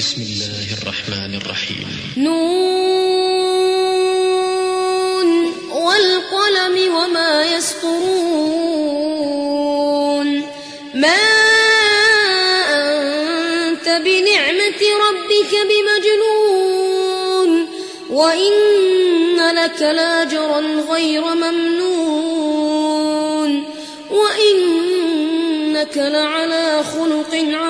بسم الله الرحمن الرحيم. نون والقلم وما يسطرون. ما أنت بنعمة ربك بمجنون. وإن لك لأجرا غير ممنون. وإنك لعلى خلق عظيم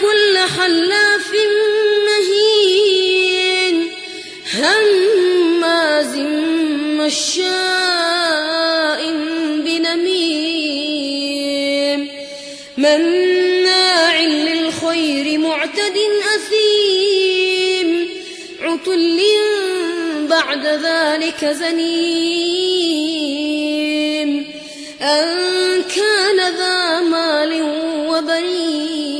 كل حلاف مهين هماز مشاء بنميم مناع للخير معتد أثيم عتل بعد ذلك زنيم أن كان ذا مال وبنين.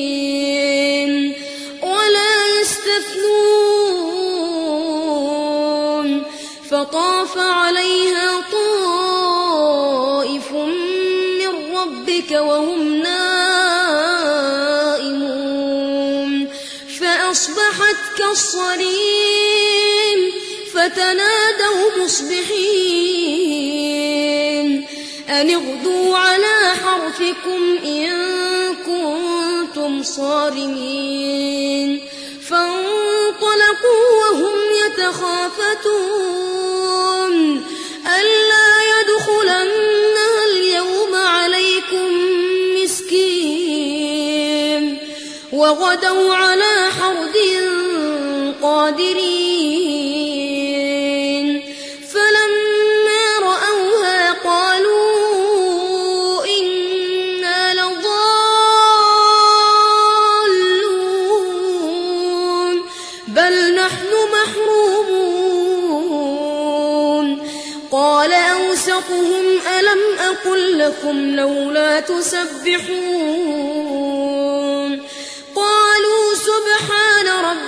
فطاف عليها طائف من ربك وهم نائمون. فأصبحت كالصريم فتنادوا مصبحين. أن اغدوا على حرثكم إن كنتم صارمين. فانطلقوا وهم يتخافتون. وغدوا على حرد قادرين. فلما رأوها قالوا إنا لضالون بل نحن محرومون. قال أوسطهم ألم أقل لكم لولا تسبحون.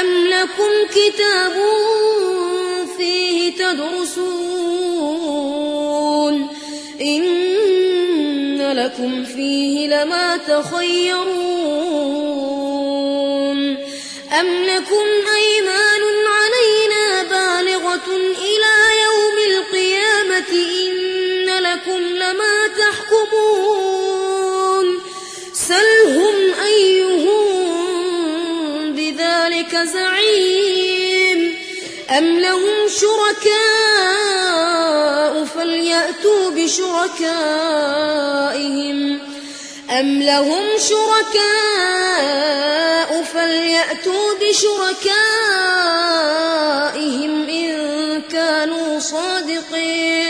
أم لكم كتاب فيه تدرسون إن لكم فيه لما تخيرون أم لكم أيمان ربك زعيم أم لهم شركاء فليأتوا بشركائهم أم لهم شركاء فليأتوا بشركائهم إن كانوا صادقين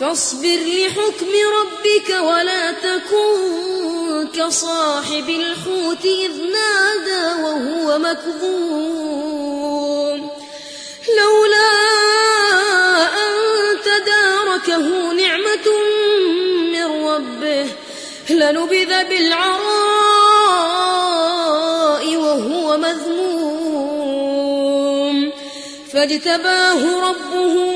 فاصبر لحكم ربك ولا تكن كصاحب الحوت إذ نادى وهو مكظوم. لولا أن تداركه نعمة من ربه لنبذ بالعراء وهو مذموم. فاجتباه ربه